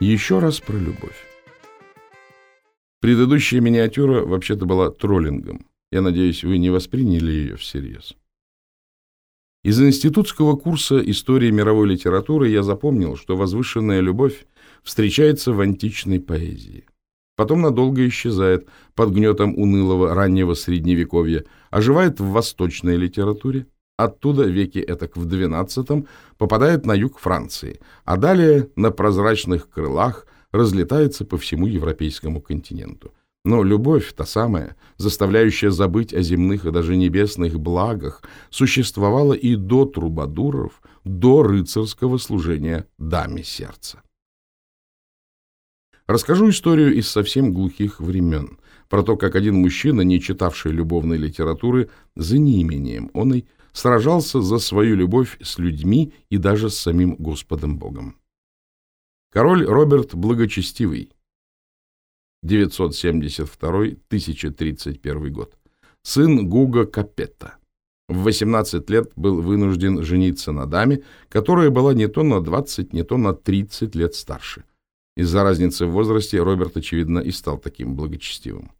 Еще раз про любовь. Предыдущая миниатюра вообще-то была троллингом. Я надеюсь, вы не восприняли ее всерьез. Из институтского курса истории мировой литературы я запомнил, что возвышенная любовь встречается в античной поэзии. Потом надолго исчезает под гнетом унылого раннего средневековья, оживает в восточной литературе, Оттуда веки этак в XII попадает на юг Франции, а далее на прозрачных крылах разлетается по всему европейскому континенту. Но любовь, та самая, заставляющая забыть о земных и даже небесных благах, существовала и до трубадуров, до рыцарского служения даме сердца. Расскажу историю из совсем глухих времен, про то, как один мужчина, не читавший любовной литературы, за неимением оной, сражался за свою любовь с людьми и даже с самим Господом Богом. Король Роберт Благочестивый, 972-1031 год, сын Гуга Капетта. В 18 лет был вынужден жениться на даме, которая была не то на 20, не то на 30 лет старше. Из-за разницы в возрасте Роберт, очевидно, и стал таким благочестивым.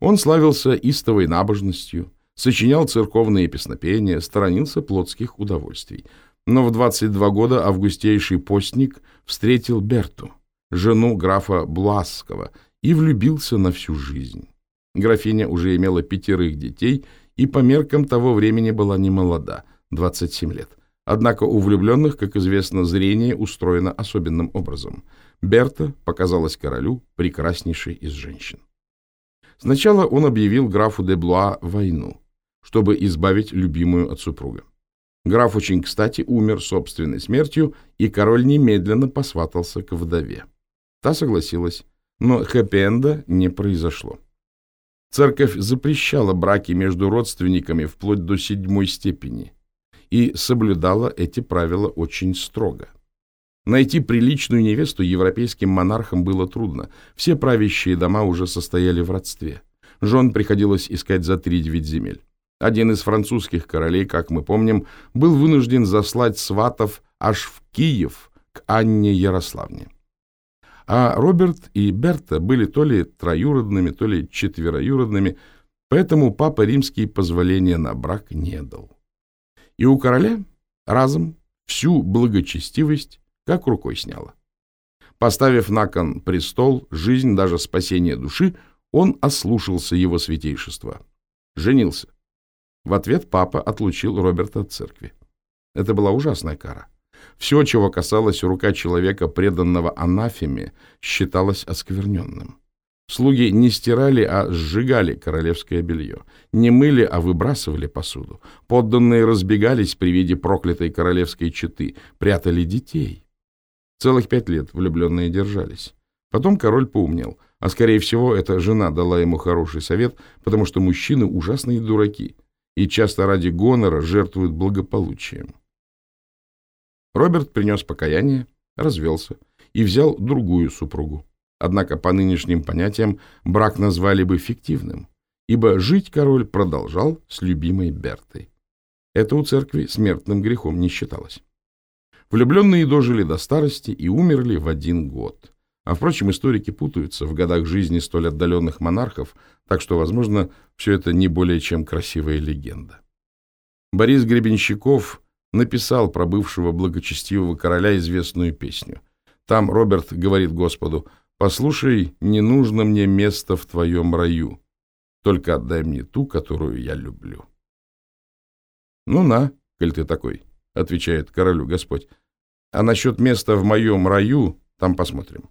Он славился истовой набожностью, сочинял церковные песнопения, сторонился плотских удовольствий. Но в 22 года августейший постник встретил Берту, жену графа Бласского, и влюбился на всю жизнь. Графиня уже имела пятерых детей и по меркам того времени была не молода, 27 лет. Однако у влюбленных, как известно, зрение устроено особенным образом. Берта показалась королю прекраснейшей из женщин. Сначала он объявил графу де Блуа войну чтобы избавить любимую от супруга. Граф очень кстати умер собственной смертью, и король немедленно посватался к вдове. Та согласилась, но хэппи-энда не произошло. Церковь запрещала браки между родственниками вплоть до седьмой степени и соблюдала эти правила очень строго. Найти приличную невесту европейским монархам было трудно. Все правящие дома уже состояли в родстве. Жен приходилось искать за три девять земель. Один из французских королей, как мы помним, был вынужден заслать сватов аж в Киев к Анне Ярославне. А Роберт и Берта были то ли троюродными, то ли четвероюродными, поэтому папа римский позволения на брак не дал. И у короля разом всю благочестивость как рукой сняла. Поставив на кон престол, жизнь, даже спасение души, он ослушался его святейшества. Женился. В ответ папа отлучил Роберта от церкви. Это была ужасная кара. Все, чего касалось рука человека, преданного анафеме, считалось оскверненным. Слуги не стирали, а сжигали королевское белье, не мыли, а выбрасывали посуду. Подданные разбегались при виде проклятой королевской четы, прятали детей. Целых пять лет влюбленные держались. Потом король поумнел, а, скорее всего, эта жена дала ему хороший совет, потому что мужчины ужасные дураки — и часто ради гонора жертвуют благополучием. Роберт принес покаяние, развелся и взял другую супругу. Однако по нынешним понятиям брак назвали бы фиктивным, ибо жить король продолжал с любимой Бертой. Это у церкви смертным грехом не считалось. Влюбленные дожили до старости и умерли в один год. А, впрочем, историки путаются в годах жизни столь отдаленных монархов, так что, возможно, все это не более чем красивая легенда. Борис Гребенщиков написал про бывшего благочестивого короля известную песню. Там Роберт говорит Господу, «Послушай, не нужно мне место в твоем раю, только отдай мне ту, которую я люблю». «Ну на, коль ты такой», — отвечает королю Господь, «а насчет места в моем раю там посмотрим».